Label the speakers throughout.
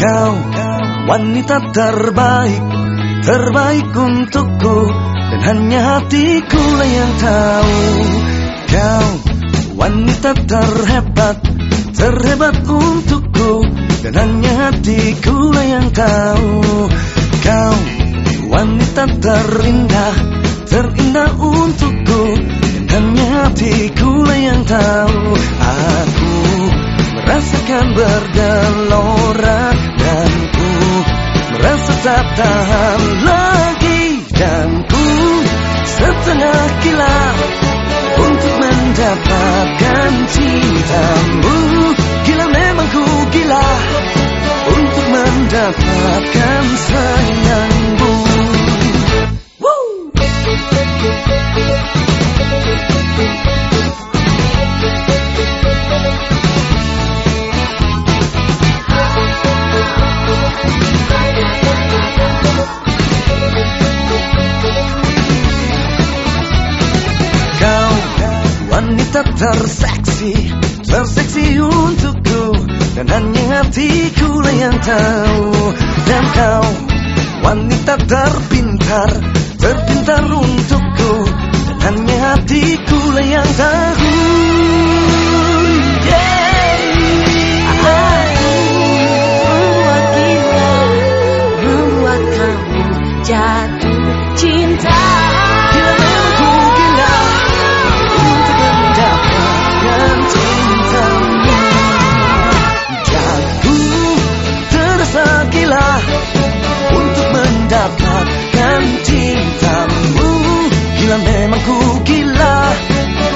Speaker 1: Kau wanita terbaik Terbaik untukku Dan hanya hatiku lah yang tahu. Kau wanita terhebat Terhebat untukku Dan hanya hatiku lah yang tahu. Kau wanita terindah Terindah untukku Dan hanya hatiku lah yang tahu. Aku merasakan bergelora tak tahan lagi Dan ku setengah gila Untuk mendapatkan cintamu wanita terseksi Terseksi untukku Dan hanya hatiku yang tahu Dan kau wanita terpintar Terpintar untukku Dan hanya hatiku yang tahu
Speaker 2: jatuh
Speaker 1: Gila memang ku gila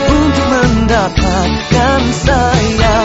Speaker 1: Untuk mendapatkan sayang